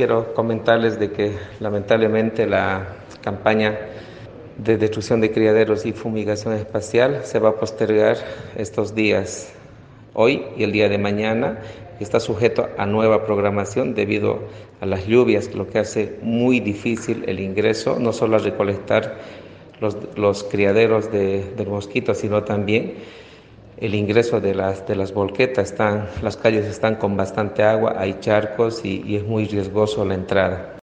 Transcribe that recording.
quiero comentarles de que lamentablemente la campaña de destrucción de criaderos y fumigación espacial se va a postergar estos días, hoy y el día de mañana. Está sujeto a nueva programación debido a las lluvias, lo que hace muy difícil el ingreso, no solo a recolectar los, los criaderos de, de mosquitos, sino también el ingreso de las, de las volquetas. Están, las calles están con bastante agua, hay charcos y, y es muy riesgoso la entrada.